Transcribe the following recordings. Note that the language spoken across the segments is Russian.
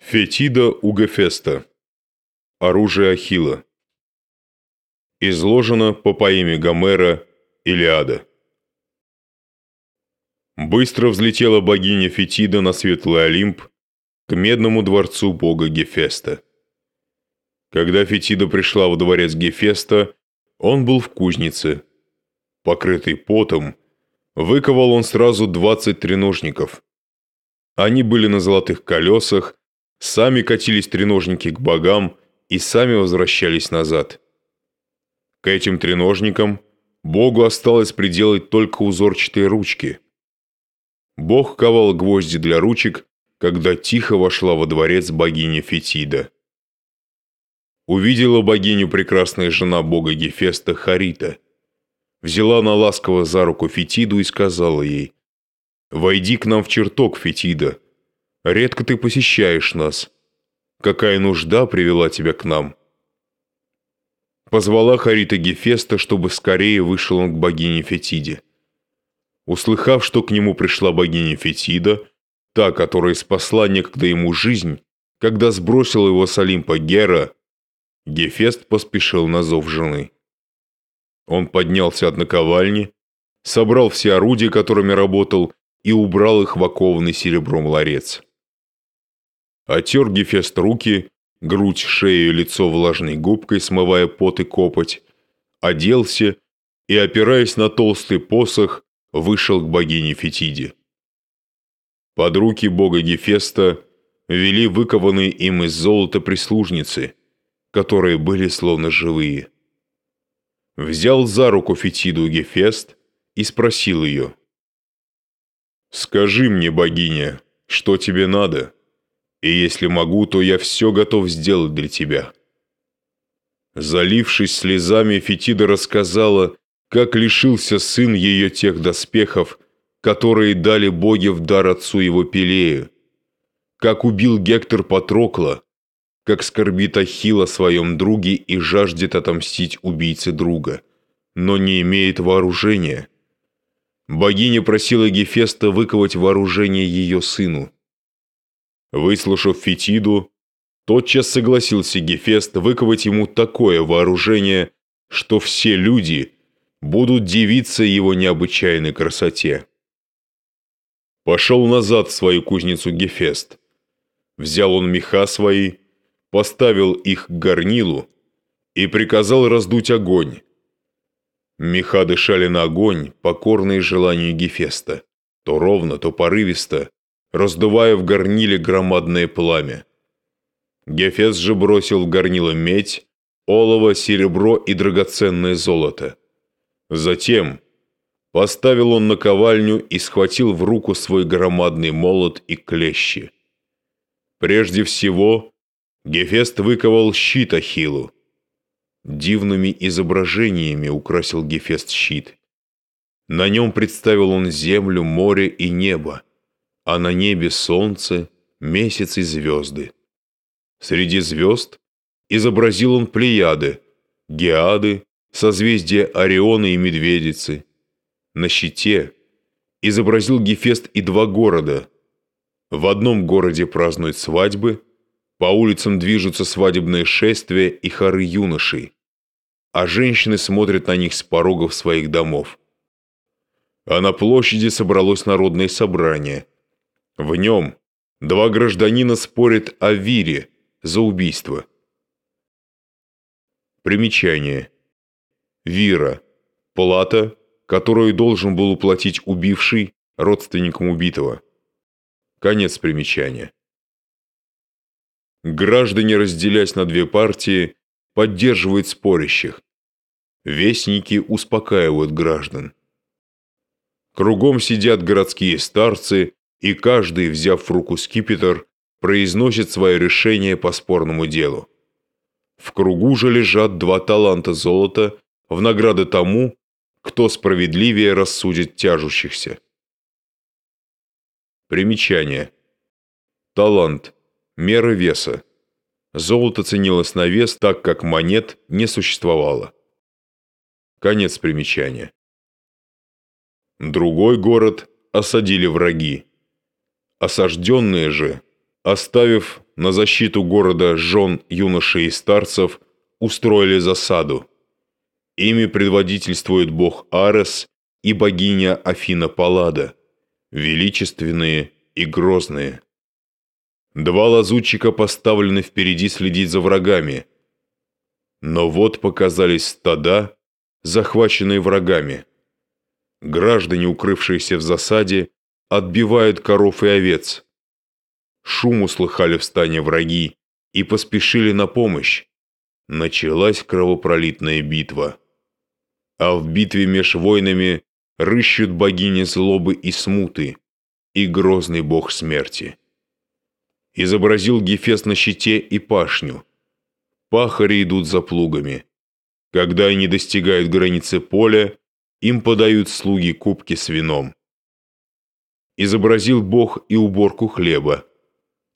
Фетида у Гефеста. Оружие Ахилла. Изложено по поэме Гомера «Илиада». Быстро взлетела богиня Фетида на светлый Олимп к медному дворцу бога Гефеста. Когда Фетида пришла во дворец Гефеста, он был в кузнице. Покрытый потом, выковал он сразу двадцать треножников. Они были на золотых колесах, Сами катились треножники к богам и сами возвращались назад. К этим треножникам богу осталось приделать только узорчатые ручки. Бог ковал гвозди для ручек, когда тихо вошла во дворец богиня Фетида. Увидела богиню прекрасная жена бога Гефеста Харита. Взяла она ласково за руку Фетиду и сказала ей, «Войди к нам в чертог, Фетида, Редко ты посещаешь нас. Какая нужда привела тебя к нам?» Позвала Харита Гефеста, чтобы скорее вышел он к богине Фетиде. Услыхав, что к нему пришла богиня Фетида, та, которая спасла некогда ему жизнь, когда сбросила его с Олимпа Гера, Гефест поспешил на зов жены. Он поднялся от наковальни, собрал все орудия, которыми работал, и убрал их в окованный серебром ларец. Отер Гефест руки, грудь, шею и лицо влажной губкой, смывая пот и копоть, оделся и, опираясь на толстый посох, вышел к богине Фетиде. Под руки бога Гефеста вели выкованные им из золота прислужницы, которые были словно живые. Взял за руку Фетиду Гефест и спросил ее. «Скажи мне, богиня, что тебе надо?» И если могу, то я все готов сделать для тебя». Залившись слезами, Фетида рассказала, как лишился сын ее тех доспехов, которые дали боги в дар отцу его Пелею, как убил Гектор Патрокла, как скорбит Ахилл о своем друге и жаждет отомстить убийце друга, но не имеет вооружения. Богиня просила Гефеста выковать вооружение ее сыну. Выслушав Фетиду, тотчас согласился Гефест выковать ему такое вооружение, что все люди будут дивиться его необычайной красоте. Пошел назад в свою кузницу Гефест. Взял он меха свои, поставил их к горнилу и приказал раздуть огонь. Меха дышали на огонь, покорные желанию Гефеста, то ровно, то порывисто, раздувая в горниле громадное пламя. Гефес же бросил в горнило медь, олово, серебро и драгоценное золото. Затем поставил он на ковальню и схватил в руку свой громадный молот и клещи. Прежде всего, Гефест выковал щит Ахиллу. Дивными изображениями украсил Гефест щит. На нем представил он землю, море и небо а на небе солнце, месяц и звезды. Среди звезд изобразил он Плеяды, Геады, созвездия Ориона и Медведицы. На щите изобразил Гефест и два города. В одном городе празднуют свадьбы, по улицам движутся свадебные шествия и хоры юношей, а женщины смотрят на них с порогов своих домов. А на площади собралось народное собрание – в нем два гражданина спорят о вире за убийство. Примечание. Вира – плата, которую должен был уплатить убивший родственникам убитого. Конец примечания. Граждане, разделясь на две партии, поддерживают спорящих. Вестники успокаивают граждан. Кругом сидят городские старцы и каждый, взяв в руку скипетр, произносит свое решение по спорному делу. В кругу же лежат два таланта золота в награду тому, кто справедливее рассудит тяжущихся. Примечание. Талант. Мера веса. Золото ценилось на вес, так как монет не существовало. Конец примечания. Другой город осадили враги. Осажденные же оставив на защиту города жен, юношей и старцев, устроили засаду. Ими предводительствует бог Арес и богиня Афина Паллада, величественные и грозные. Два лазутчика поставлены впереди следить за врагами. Но вот показались стада, захваченные врагами. Граждане, укрывшиеся в засаде, отбивают коров и овец. Шум услыхали в стане враги и поспешили на помощь. Началась кровопролитная битва. А в битве меж войнами рыщут богини злобы и смуты и грозный бог смерти. Изобразил Гефест на щите и пашню. Пахари идут за плугами. Когда они достигают границы поля, им подают слуги кубки с вином. Изобразил Бог и уборку хлеба.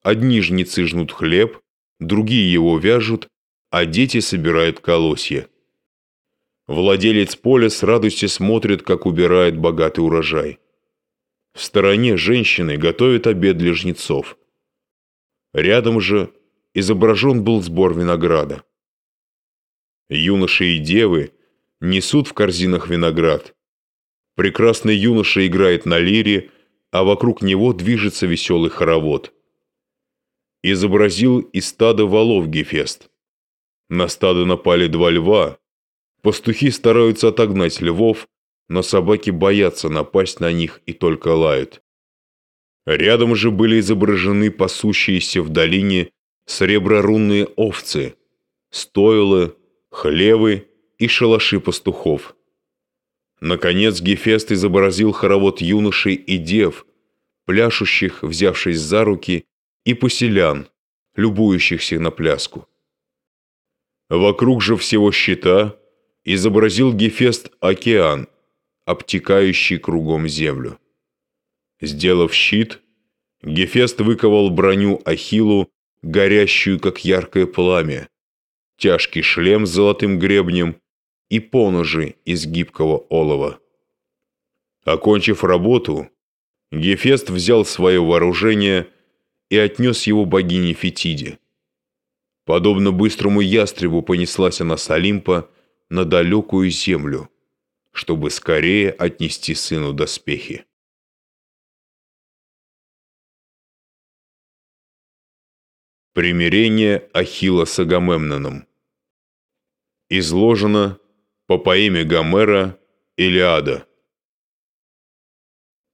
Одни жнецы жнут хлеб, другие его вяжут, а дети собирают колосья. Владелец поля с радостью смотрит, как убирает богатый урожай. В стороне женщины готовят обед для жнецов. Рядом же изображен был сбор винограда. Юноши и девы несут в корзинах виноград. Прекрасный юноша играет на лире, а вокруг него движется веселый хоровод. Изобразил и стадо волов Гефест. На стадо напали два льва. Пастухи стараются отогнать львов, но собаки боятся напасть на них и только лают. Рядом же были изображены пасущиеся в долине среброрунные овцы, стойлы, хлевы и шалаши пастухов. Наконец Гефест изобразил хоровод юношей и дев, пляшущих, взявшись за руки, и поселян, любующихся на пляску. Вокруг же всего щита изобразил Гефест океан, обтекающий кругом землю. Сделав щит, Гефест выковал броню Ахиллу, горящую, как яркое пламя, тяжкий шлем с золотым гребнем и поножи из гибкого олова. Окончив работу, Гефест взял свое вооружение и отнес его богине Фетиде. Подобно быстрому ястребу понеслась она с Олимпа на далекую землю, чтобы скорее отнести сыну доспехи. Примирение Ахилла с Агамемноном Изложено по поэме Гомера «Илиада».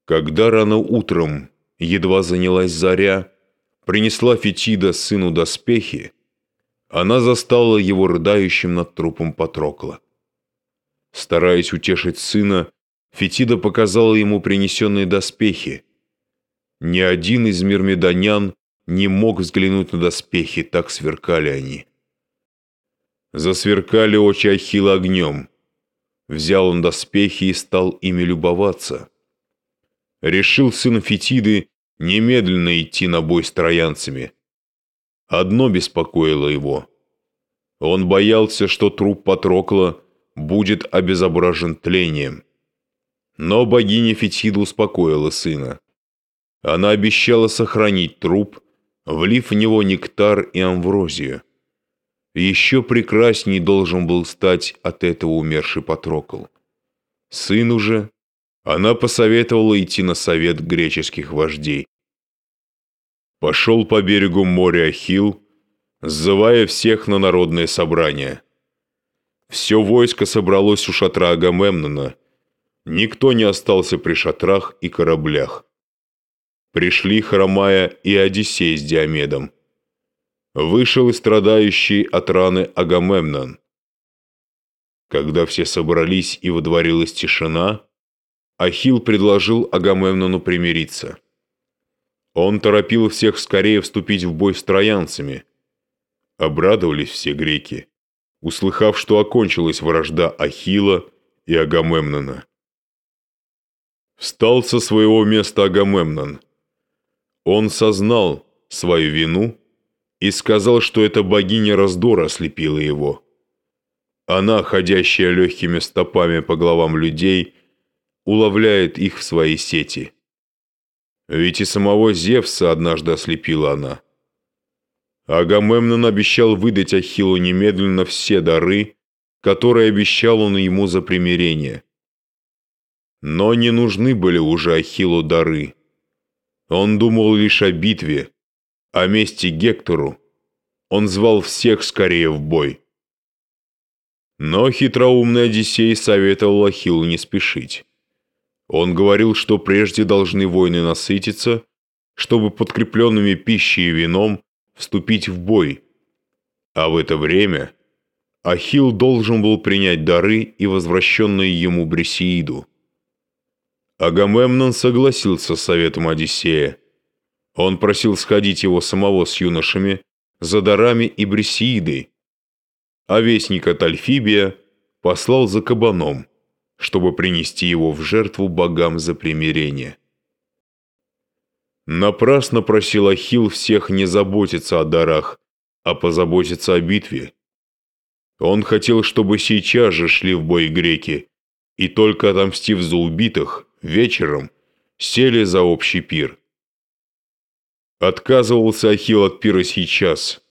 Когда рано утром едва занялась заря, принесла Фетида сыну доспехи, она застала его рыдающим над трупом Патрокла. Стараясь утешить сына, Фетида показала ему принесенные доспехи. Ни один из мирмедонян не мог взглянуть на доспехи, так сверкали они. Засверкали очи Ахилла огнем. Взял он доспехи и стал ими любоваться. Решил сын Фетиды немедленно идти на бой с троянцами. Одно беспокоило его. Он боялся, что труп Патрокла будет обезображен тлением. Но богиня Фетида успокоила сына. Она обещала сохранить труп, влив в него нектар и амврозию. Еще прекрасней должен был стать от этого умерший Патрокл. Сыну же она посоветовала идти на совет греческих вождей. Пошел по берегу моря Ахилл, сзывая всех на народное собрание. Все войско собралось у шатра Агамемнона. Никто не остался при шатрах и кораблях. Пришли, хромая, и Одиссей с Диомедом. Вышел и страдающий от раны Агамемнон. Когда все собрались и водворилась тишина, Ахилл предложил Агамемнону примириться. Он торопил всех скорее вступить в бой с троянцами. Обрадовались все греки, услыхав, что окончилась вражда Ахилла и Агамемнона. Встал со своего места Агамемнон – он сознал свою вину и сказал, что эта богиня раздора ослепила его. Она, ходящая легкими стопами по головам людей, уловляет их в свои сети. Ведь и самого Зевса однажды ослепила она. Агамемнон обещал выдать Ахиллу немедленно все дары, которые обещал он ему за примирение. Но не нужны были уже Ахиллу дары. Он думал лишь о битве, о мести Гектору. Он звал всех скорее в бой. Но хитроумный Одиссей советовал Ахиллу не спешить. Он говорил, что прежде должны воины насытиться, чтобы подкрепленными пищей и вином вступить в бой. А в это время Ахилл должен был принять дары и возвращенные ему Брисеиду. Агамемнон согласился с советом Одиссея. Он просил сходить его самого с юношами за дарами и Брисеидой, а вестник от Альфибия послал за кабаном, чтобы принести его в жертву богам за примирение. Напрасно просил Ахилл всех не заботиться о дарах, а позаботиться о битве. Он хотел, чтобы сейчас же шли в бой греки, и только отомстив за убитых, вечером сели за общий пир. Отказывался Ахилл от пира сейчас.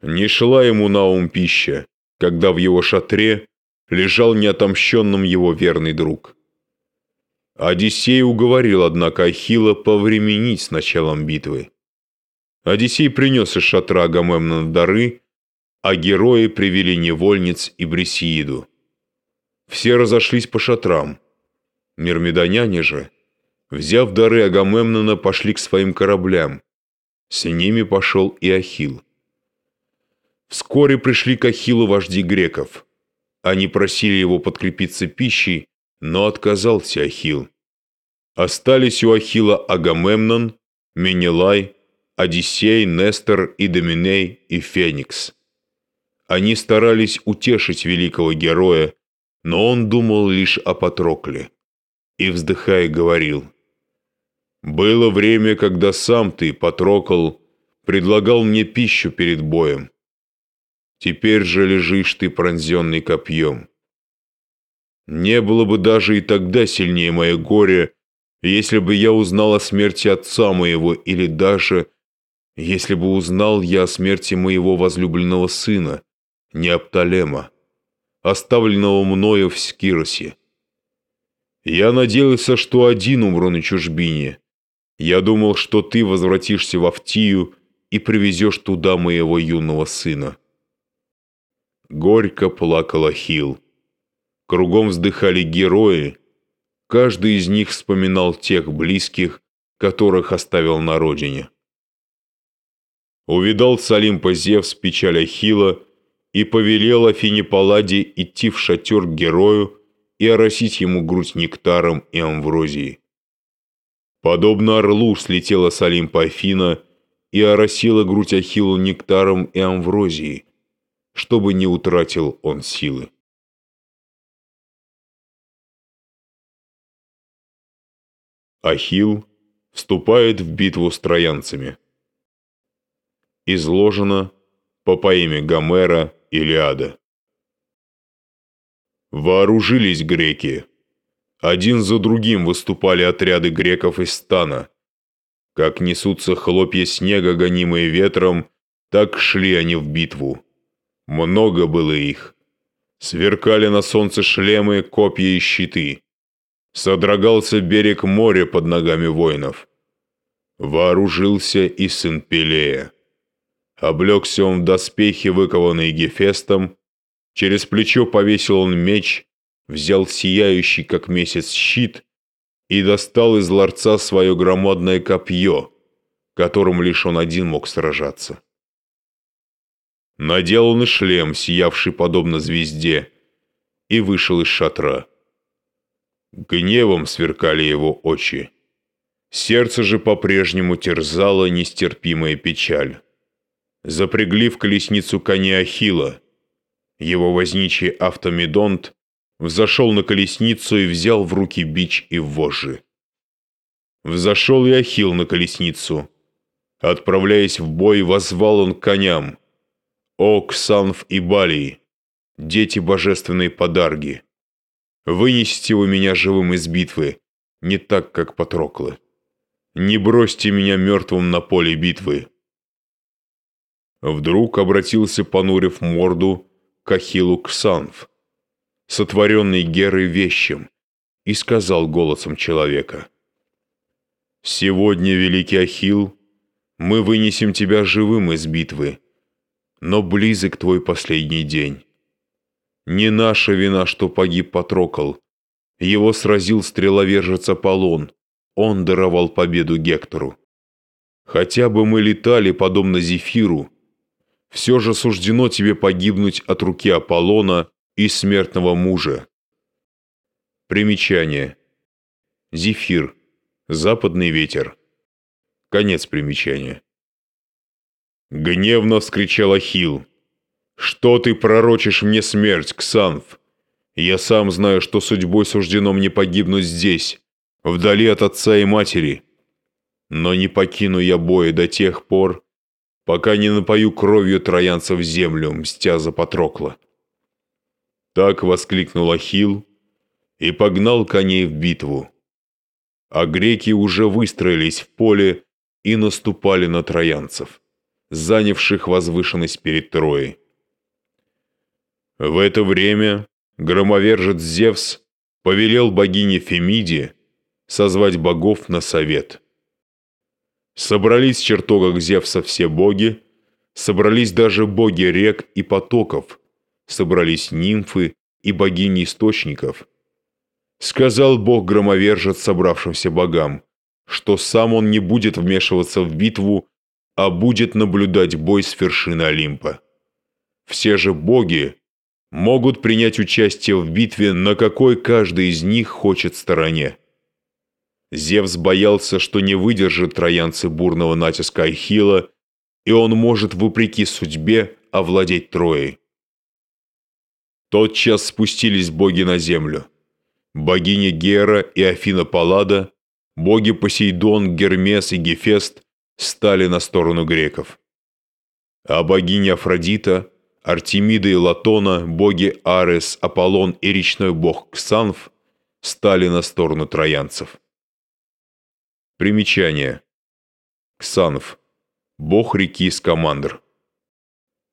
Не шла ему на ум пища, когда в его шатре лежал неотомщенным его верный друг. Одиссей уговорил, однако, Ахилла повременить с началом битвы. Одиссей принес из шатра Агамемнона дары, а герои привели невольниц и Брисеиду. Все разошлись по шатрам. Мирмидоняне же, взяв дары Агамемнона, пошли к своим кораблям. С ними пошел и Ахилл. Вскоре пришли к Ахиллу вожди греков. Они просили его подкрепиться пищей, но отказался Ахилл. Остались у Ахилла Агамемнон, Менелай, Одиссей, Нестор, Идоминей и Феникс. Они старались утешить великого героя, но он думал лишь о Патрокле и, вздыхая, говорил, «Было время, когда сам ты, Патрокл, предлагал мне пищу перед боем. Теперь же лежишь ты пронзенный копьем. Не было бы даже и тогда сильнее мое горе, если бы я узнал о смерти отца моего, или даже если бы узнал я о смерти моего возлюбленного сына, Неопталема, оставленного мною в Скиросе. Я надеялся, что один умру на чужбине. Я думал, что ты возвратишься в Автию и привезешь туда моего юного сына. Горько плакал Ахилл. Кругом вздыхали герои. Каждый из них вспоминал тех близких, которых оставил на родине. Увидал Салимпа Зевс печаль Ахилла и повелел Афине Палладе идти в шатер к герою, и оросить ему грудь нектаром и амврозией. Подобно орлу слетела с Олимпа Афина и оросила грудь Ахиллу нектаром и амврозией, чтобы не утратил он силы. Ахилл вступает в битву с троянцами. Изложено по поэме Гомера «Илиада». Вооружились греки. Один за другим выступали отряды греков из стана. Как несутся хлопья снега, гонимые ветром, так шли они в битву. Много было их. Сверкали на солнце шлемы, копья и щиты. Содрогался берег моря под ногами воинов. Вооружился и сын Пелея. Облегся он в доспехи, выкованные Гефестом, Через плечо повесил он меч, взял сияющий, как месяц, щит и достал из ларца свое громадное копье, которым лишь он один мог сражаться. Надел он и шлем, сиявший подобно звезде, и вышел из шатра. Гневом сверкали его очи. Сердце же по-прежнему терзало нестерпимая печаль. Запрягли в колесницу коня Ахила, его возничий автомедонт взошел на колесницу и взял в руки бич и вожжи. Взошел и Ахил на колесницу. Отправляясь в бой, возвал он к коням. «О, Ксанф и Балий, дети божественной подарги! Вынесите вы меня живым из битвы, не так, как Патроклы. не бросьте меня мертвым на поле битвы». Вдруг обратился, понурив морду, к Ахиллу Ксанф, сотворенный Герой вещим, и сказал голосом человека, «Сегодня, великий Ахилл, мы вынесем тебя живым из битвы, но близок твой последний день. Не наша вина, что погиб Патрокол. Его сразил стреловержец Аполлон, он даровал победу Гектору. Хотя бы мы летали, подобно Зефиру, все же суждено тебе погибнуть от руки Аполлона и смертного мужа. Примечание. Зефир. Западный ветер. Конец примечания. Гневно вскричал Ахилл. «Что ты пророчишь мне смерть, Ксанф? Я сам знаю, что судьбой суждено мне погибнуть здесь, вдали от отца и матери. Но не покину я боя до тех пор, пока не напою кровью троянцев землю, мстя за Патрокла». Так воскликнул Ахилл и погнал коней в битву. А греки уже выстроились в поле и наступали на троянцев, занявших возвышенность перед Троей. В это время громовержец Зевс повелел богине Фемиде созвать богов на совет. Собрались в чертогах Зевса все боги, собрались даже боги рек и потоков, собрались нимфы и богини источников. Сказал бог-громовержец собравшимся богам, что сам он не будет вмешиваться в битву, а будет наблюдать бой с вершины Олимпа. Все же боги могут принять участие в битве, на какой каждый из них хочет стороне. Зевс боялся, что не выдержит троянцы бурного натиска Ахилла, и он может, вопреки судьбе, овладеть Троей. Тотчас спустились боги на землю. Богиня Гера и Афина Паллада, боги Посейдон, Гермес и Гефест стали на сторону греков. А богиня Афродита, Артемида и Латона, боги Арес, Аполлон и речной бог Ксанф стали на сторону троянцев. Примечание. Ксанф. Бог реки Скамандр.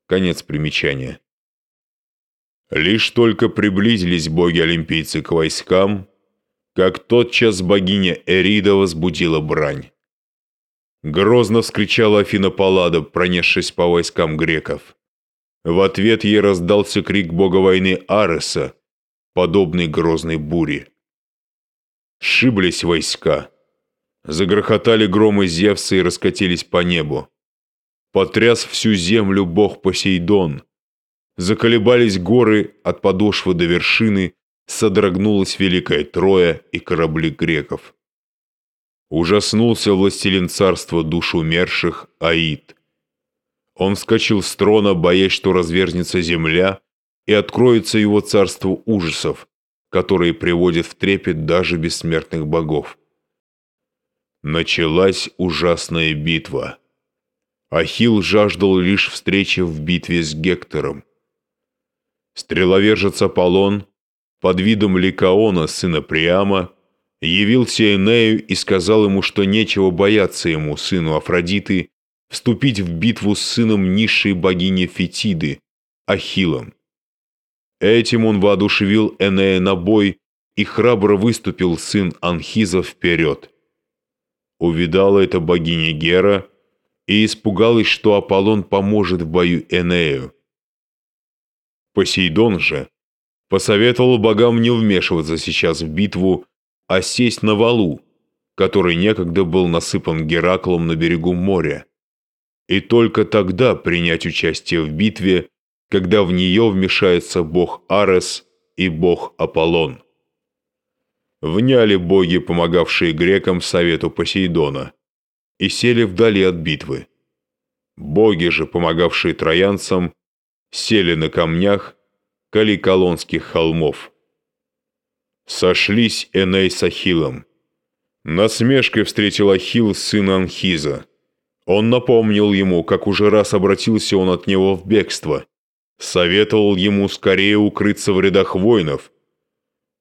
Конец примечания. Лишь только приблизились боги-олимпийцы к войскам, как тотчас богиня Эрида возбудила брань. Грозно вскричала Афина Паллада, пронесшись по войскам греков. В ответ ей раздался крик бога войны Ареса, подобный грозной буре. Шиблись войска. Загрохотали громы Зевса и раскатились по небу. Потряс всю землю бог Посейдон – Заколебались горы от подошвы до вершины, содрогнулась Великая Троя и корабли греков. Ужаснулся властелин царства душ умерших Аид. Он вскочил с трона, боясь, что разверзнется земля, и откроется его царство ужасов, которые приводят в трепет даже бессмертных богов. Началась ужасная битва. Ахилл жаждал лишь встречи в битве с Гектором. Стреловержец Аполлон под видом Ликаона, сына Приама, явился Энею и сказал ему, что нечего бояться ему, сыну Афродиты, вступить в битву с сыном низшей богини Фетиды, Ахиллом. Этим он воодушевил Энея на бой, и храбро выступил сын Анхиза вперед. Увидала это богиня Гера и испугалась, что Аполлон поможет в бою Энею. Посейдон же посоветовал богам не вмешиваться сейчас в битву, а сесть на валу, который некогда был насыпан Гераклом на берегу моря, и только тогда принять участие в битве, когда в нее вмешается бог Арес и бог Аполлон. Вняли боги, помогавшие грекам совету Посейдона, и сели вдали от битвы. Боги же, помогавшие троянцам, сели на камнях Каликолонских холмов. Сошлись Эней с Ахиллом. Насмешкой встретил Ахилл сына Анхиза. Он напомнил ему, как уже раз обратился он от него в бегство. Советовал ему скорее укрыться в рядах воинов.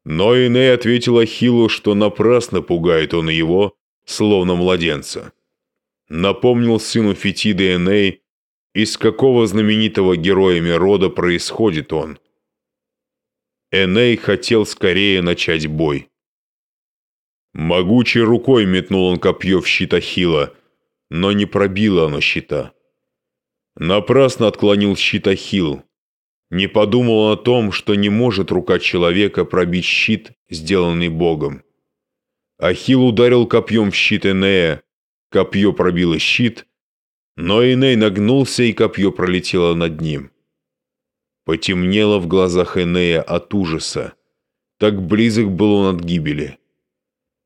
Но Эней ответил Ахиллу, что напрасно пугает он его, словно младенца. Напомнил сыну Фетиды Эней, из какого знаменитого героями рода происходит он. Эней хотел скорее начать бой. Могучей рукой метнул он копье в щит Ахилла, но не пробило оно щита. Напрасно отклонил щит Ахилл. Не подумал о том, что не может рука человека пробить щит, сделанный Богом. Ахилл ударил копьем в щит Энея, копье пробило щит, но Эней нагнулся, и копье пролетело над ним. Потемнело в глазах Энея от ужаса. Так близок был он от гибели.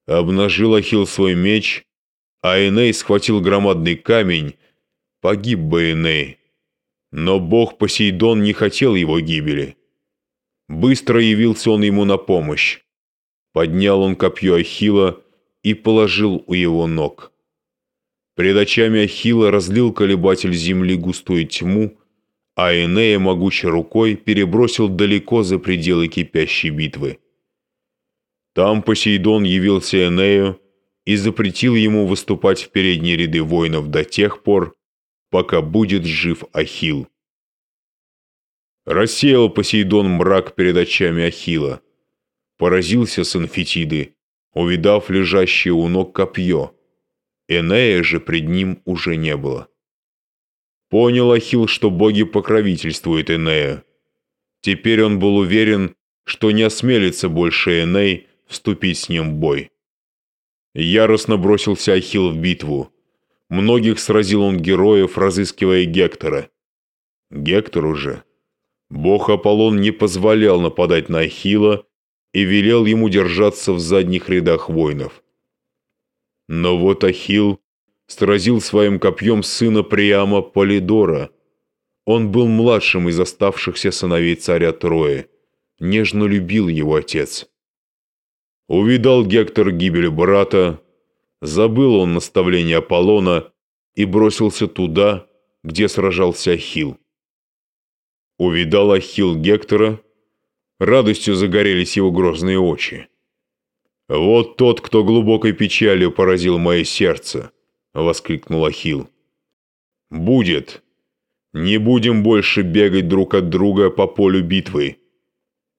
Обнажил Ахилл свой меч, а Эней схватил громадный камень. Погиб бы Эней. Но бог Посейдон не хотел его гибели. Быстро явился он ему на помощь. Поднял он копье Ахилла и положил у его ног. Пред очами Ахилла разлил колебатель земли густую тьму, а Энея могучей рукой перебросил далеко за пределы кипящей битвы. Там Посейдон явился Энею и запретил ему выступать в передние ряды воинов до тех пор, пока будет жив Ахилл. Рассеял Посейдон мрак перед очами Ахилла. Поразился сын Фетиды, увидав лежащее у ног копье. Энея же пред ним уже не было. Понял Ахилл, что боги покровительствуют Энея. Теперь он был уверен, что не осмелится больше Эней вступить с ним в бой. Яростно бросился Ахилл в битву. Многих сразил он героев, разыскивая Гектора. Гектору же бог Аполлон не позволял нападать на Ахилла и велел ему держаться в задних рядах воинов. Но вот Ахилл сразил своим копьем сына Приама Полидора. Он был младшим из оставшихся сыновей царя Трои. Нежно любил его отец. Увидал Гектор гибель брата, забыл он наставление Аполлона и бросился туда, где сражался Ахилл. Увидал Ахилл Гектора, радостью загорелись его грозные очи. «Вот тот, кто глубокой печалью поразил мое сердце», — воскликнул Ахилл. «Будет. Не будем больше бегать друг от друга по полю битвы.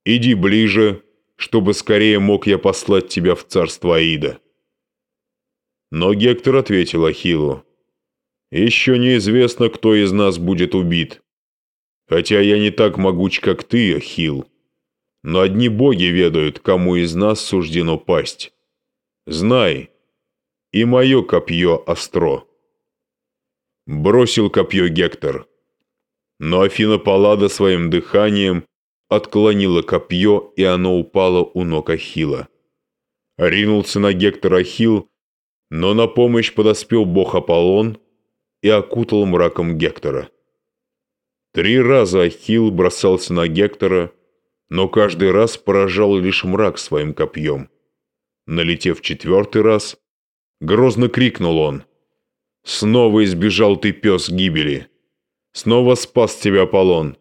Иди ближе, чтобы скорее мог я послать тебя в царство Аида». Но Гектор ответил Ахиллу, «Еще неизвестно, кто из нас будет убит. Хотя я не так могуч, как ты, Ахилл. Но одни боги ведают, кому из нас суждено пасть. Знай, и мое копье остро. Бросил копье Гектор. Но Афина Паллада своим дыханием отклонила копье, и оно упало у ног Ахила. Ринулся на Гектора Ахил, но на помощь подоспел бог Аполлон и окутал мраком Гектора. Три раза Ахил бросался на Гектора, но каждый раз поражал лишь мрак своим копьем. Налетев четвертый раз, Грозно крикнул он. «Снова избежал ты, пес, гибели! Снова спас тебя Аполлон!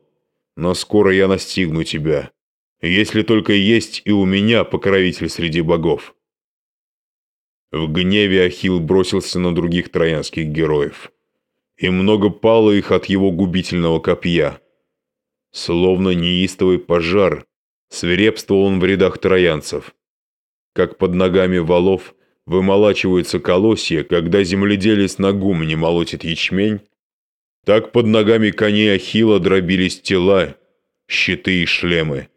Но скоро я настигну тебя, если только есть и у меня покровитель среди богов!» В гневе Ахилл бросился на других троянских героев, и много пало их от его губительного копья. Словно неистовый пожар, свирепствовал он в рядах троянцев. Как под ногами валов вымолачиваются колосья, когда земледелец на гумне молотит ячмень, так под ногами коней Ахилла дробились тела, щиты и шлемы.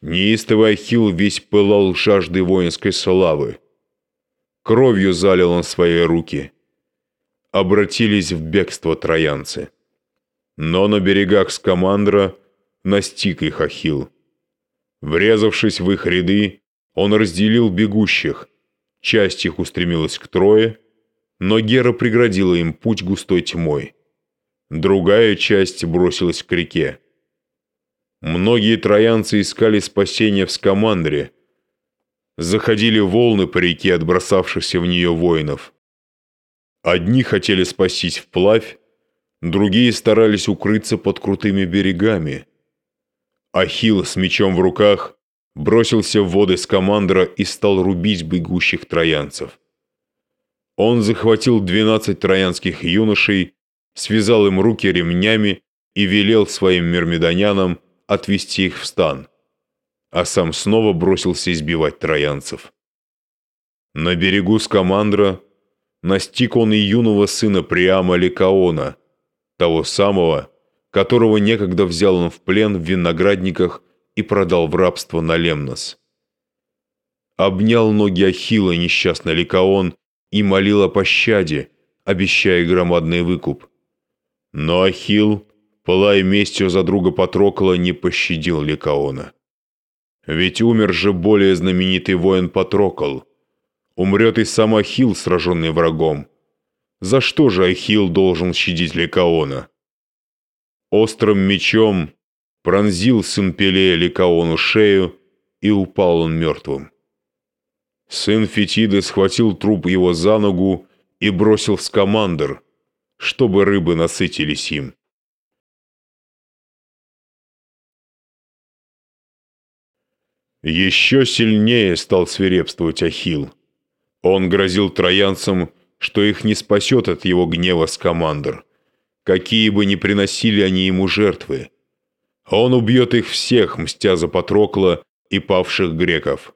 Неистовый Ахилл весь пылал жаждой воинской славы. Кровью залил он свои руки. Обратились в бегство троянцы. Но на берегах Скамандра настиг их Ахилл. Врезавшись в их ряды, он разделил бегущих, Часть их устремилась к Трое, но Гера преградила им путь густой тьмой. Другая часть бросилась к реке. Многие троянцы искали спасения в Скамандре. Заходили волны по реке от бросавшихся в нее воинов. Одни хотели спастись вплавь, другие старались укрыться под крутыми берегами. Ахилл с мечом в руках бросился в воды с командора и стал рубить бегущих троянцев. Он захватил двенадцать троянских юношей, связал им руки ремнями и велел своим мирмидонянам отвести их в стан, а сам снова бросился избивать троянцев. На берегу Скамандра настиг он и юного сына Приама Ликаона, того самого, которого некогда взял он в плен в виноградниках и продал в рабство на Лемнос. Обнял ноги Ахилла несчастный Ликаон и молил о пощаде, обещая громадный выкуп. Но Ахилл, пылая местью за друга Патрокла, не пощадил Ликаона. Ведь умер же более знаменитый воин Патрокл. Умрет и сам Ахилл, сраженный врагом. За что же Ахилл должен щадить Ликаона? Острым мечом пронзил сын Пелея Ликаону шею, и упал он мертвым. Сын Фетиды схватил труп его за ногу и бросил в скамандр, чтобы рыбы насытились им. Еще сильнее стал свирепствовать Ахилл. Он грозил троянцам, что их не спасет от его гнева скамандр, какие бы ни приносили они ему жертвы. Он убьет их всех, мстя за Патрокла и павших греков.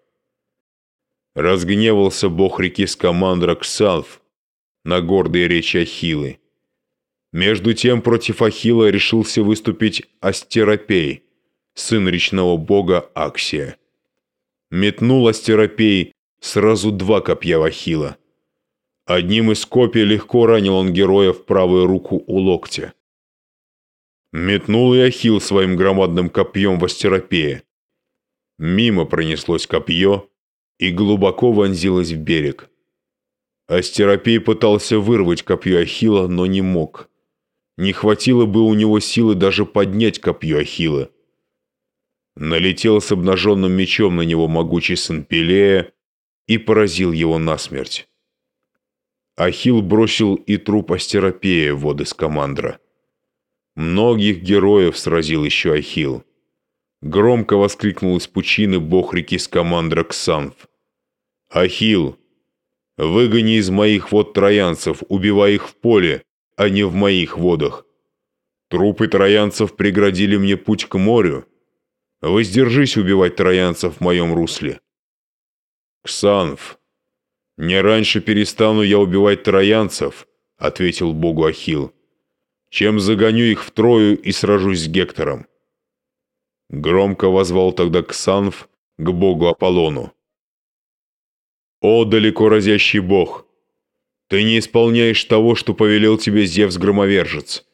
Разгневался бог реки Скамандра Ксалф на гордые речи Ахиллы. Между тем против Ахилла решился выступить Астеропей, сын речного бога Аксия. Метнул Астеропей сразу два копья в Ахилла. Одним из копий легко ранил он героя в правую руку у локтя. Метнул и Ахилл своим громадным копьем в Астеропея. Мимо пронеслось копье и глубоко вонзилось в берег. Астеропей пытался вырвать копье Ахилла, но не мог. Не хватило бы у него силы даже поднять копье Ахилла. Налетел с обнаженным мечом на него могучий сын Пелея и поразил его насмерть. Ахилл бросил и труп Астеропея в воды Скамандра. Многих героев сразил еще Ахилл. Громко воскликнул из пучины бог реки Скамандра Ксанф. «Ахилл, выгони из моих вод троянцев, убивай их в поле, а не в моих водах. Трупы троянцев преградили мне путь к морю. Воздержись убивать троянцев в моем русле». «Ксанф, не раньше перестану я убивать троянцев», — ответил богу Ахилл, «чем загоню их в Трою и сражусь с Гектором». Громко возвал тогда Ксанф к богу Аполлону. «О, далеко разящий бог! Ты не исполняешь того, что повелел тебе Зевс-громовержец.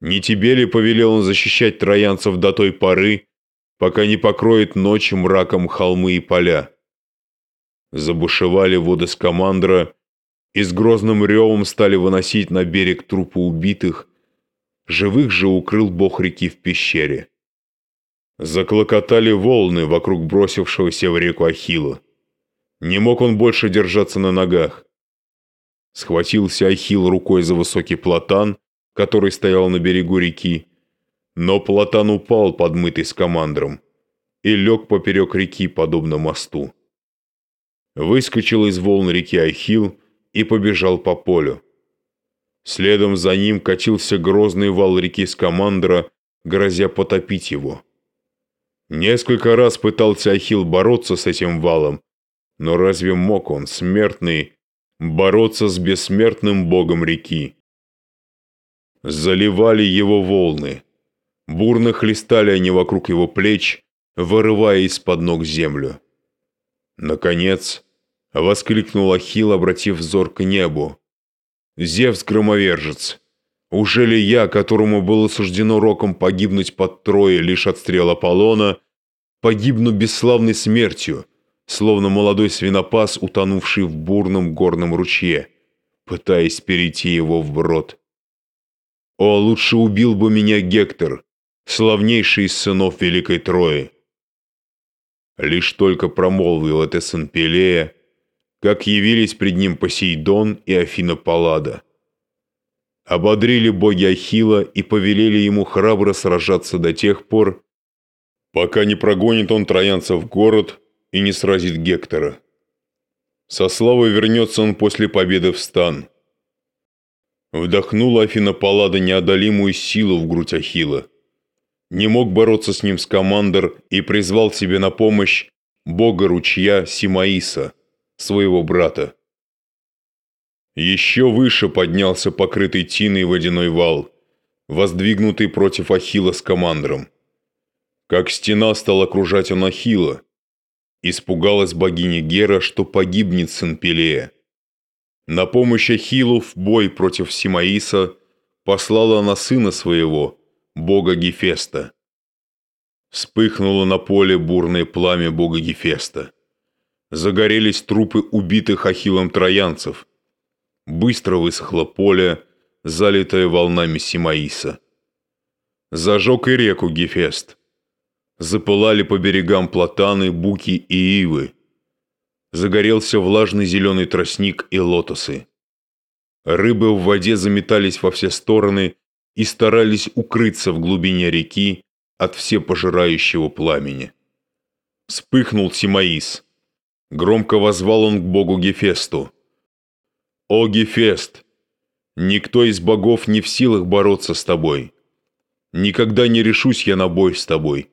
Не тебе ли повелел он защищать троянцев до той поры, пока не покроет ночь мраком холмы и поля?» Забушевали воды Скамандра и с грозным ревом стали выносить на берег трупы убитых, живых же укрыл бог реки в пещере. Заклокотали волны вокруг бросившегося в реку Ахилла. Не мог он больше держаться на ногах. Схватился Ахилл рукой за высокий платан, который стоял на берегу реки, но платан упал, подмытый скамандром, и лег поперек реки, подобно мосту. Выскочил из волн реки Ахилл и побежал по полю. Следом за ним катился грозный вал реки Скамандра, грозя потопить его. Несколько раз пытался Ахилл бороться с этим валом, но разве мог он, смертный, бороться с бессмертным богом реки? Заливали его волны. Бурно хлестали они вокруг его плеч, вырывая из-под ног землю. Наконец, воскликнул Ахилл, обратив взор к небу. «Зевс-громовержец, уже ли я, которому было суждено роком погибнуть под Трое лишь от стрел Аполлона, погибну бесславной смертью, словно молодой свинопас, утонувший в бурном горном ручье, пытаясь перейти его вброд? О, лучше убил бы меня Гектор, славнейший из сынов Великой Трои. Лишь только промолвил это сын Пелея, как явились пред ним Посейдон и Афина Паллада ободрили боги Ахила и повелели ему храбро сражаться до тех пор, пока не прогонит он троянцев в город и не сразит Гектора. Со славой вернется он после победы в стан. Вдохнула Афина Паллада неодолимую силу в грудь Ахила. Не мог бороться с ним скамандр и призвал себе на помощь бога ручья Симаиса, своего брата. Еще выше поднялся покрытый тиной водяной вал, воздвигнутый против Ахила с командром. Как стена стал окружать он Ахила. Испугалась богиня Гера, что погибнет сын Пелея. На помощь Ахиллу в бой против Симаиса послала она сына своего, бога Гефеста. Вспыхнуло на поле бурное пламя бога Гефеста. Загорелись трупы убитых Ахиллом троянцев. Быстро высохло поле, залитое волнами Симаиса. Зажег и реку Гефест. Запылали по берегам платаны, буки и ивы. Загорелся влажный зеленый тростник и лотосы. Рыбы в воде заметались во все стороны и старались укрыться в глубине реки от всепожирающего пламени. Вспыхнул Симаис. Громко возвал он к богу Гефесту. «О, Гефест! Никто из богов не в силах бороться с тобой. Никогда не решусь я на бой с тобой.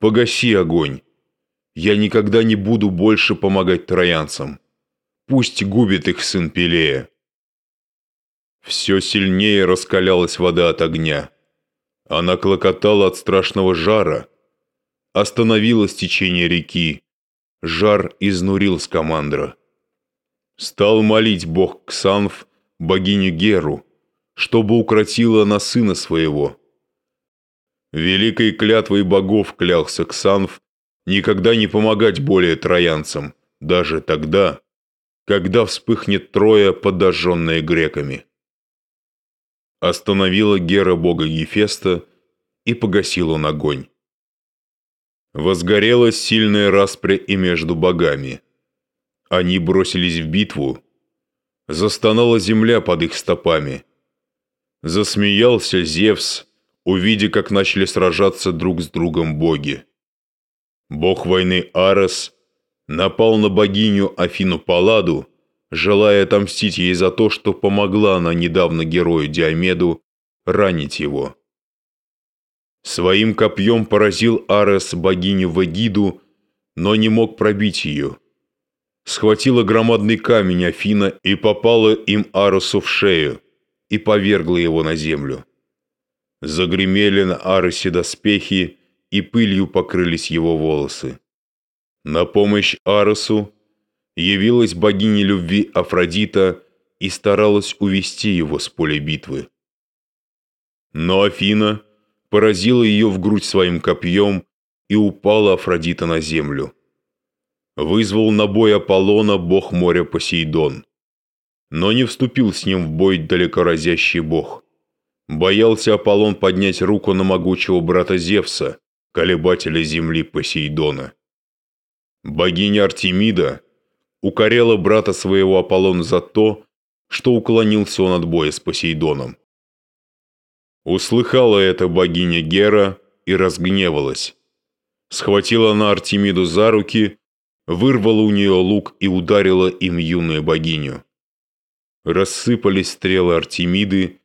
Погаси огонь. Я никогда не буду больше помогать троянцам. Пусть губит их сын Пелея». Все сильнее раскалялась вода от огня. Она клокотала от страшного жара. Остановилось течение реки. Жар изнурил скамандра. Стал молить бог Ксанф, богиню Геру, чтобы укротила на сына своего. Великой клятвой богов клялся Ксанф никогда не помогать более троянцам, даже тогда, когда вспыхнет Троя, подожженная греками. Остановила Гера бога Ефеста и погасил он огонь. Возгорелась сильная распря и между богами. Они бросились в битву. Застонала земля под их стопами. Засмеялся Зевс, увидя, как начали сражаться друг с другом боги. Бог войны Арес напал на богиню Афину Палладу, желая отомстить ей за то, что помогла она недавно герою Диомеду ранить его. Своим копьем поразил Арес богиню Вагиду, но не мог пробить ее схватила громадный камень Афина и попала им Арусу в шею и повергла его на землю. Загремели на Арусе доспехи, и пылью покрылись его волосы. На помощь Арусу явилась богиня любви Афродита и старалась увести его с поля битвы. Но Афина поразила ее в грудь своим копьем, и упала Афродита на землю вызвал на бой Аполлона бог моря Посейдон. Но не вступил с ним в бой далекоразящий бог. Боялся Аполлон поднять руку на могучего брата Зевса, колебателя земли Посейдона. Богиня Артемида укоряла брата своего Аполлона за то, что уклонился он от боя с Посейдоном. Услыхала это богиня Гера и разгневалась. Схватила она Артемиду за руки вырвала у нее лук и ударила им юную богиню. Рассыпались стрелы Артемиды,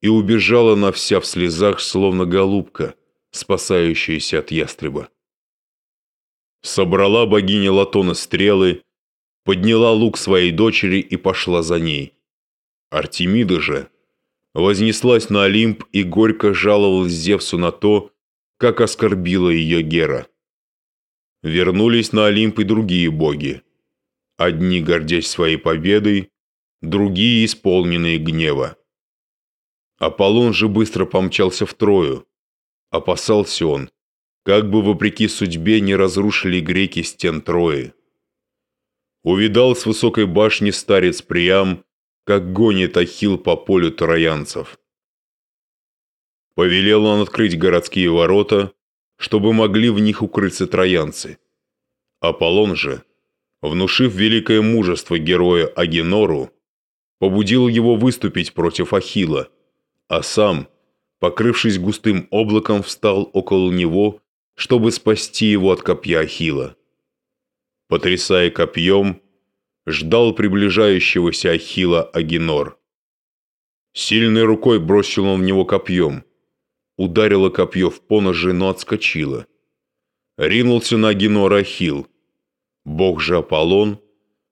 и убежала она вся в слезах, словно голубка, спасающаяся от ястреба. Собрала богиня Латона стрелы, подняла лук своей дочери и пошла за ней. Артемида же вознеслась на Олимп и горько жаловалась Зевсу на то, как оскорбила ее Гера. Вернулись на Олимп и другие боги. Одни, гордясь своей победой, другие, исполненные гнева. Аполлон же быстро помчался в Трою. Опасался он, как бы вопреки судьбе не разрушили греки стен Трои. Увидал с высокой башни старец Приам, как гонит Ахил по полю троянцев. Повелел он открыть городские ворота, чтобы могли в них укрыться троянцы. Аполлон же, внушив великое мужество героя Агенору, побудил его выступить против Ахила, а сам, покрывшись густым облаком, встал около него, чтобы спасти его от копья Ахила. Потрясая копьем, ждал приближающегося Ахила Агинор. Сильной рукой бросил он в него копьем. Ударило копье в поножи, но отскочило. Ринулся на Агинора Ахил. Бог же Аполлон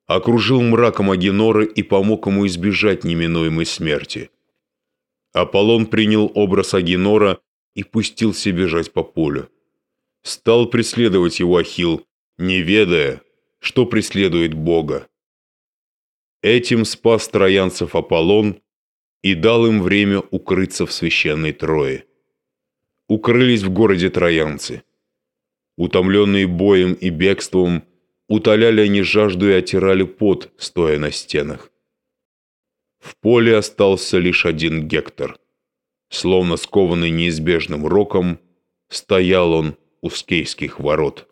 окружил мраком Агинора и помог ему избежать неминуемой смерти. Аполлон принял образ Агинора и пустился бежать по полю. Стал преследовать его Ахил, не ведая, что преследует Бога. Этим спас троянцев Аполлон и дал им время укрыться в священной Трое. Укрылись в городе троянцы. Утомленные боем и бегством, утоляли они жажду и отирали пот, стоя на стенах. В поле остался лишь один Гектор. Словно скованный неизбежным роком, стоял он у скейских ворот.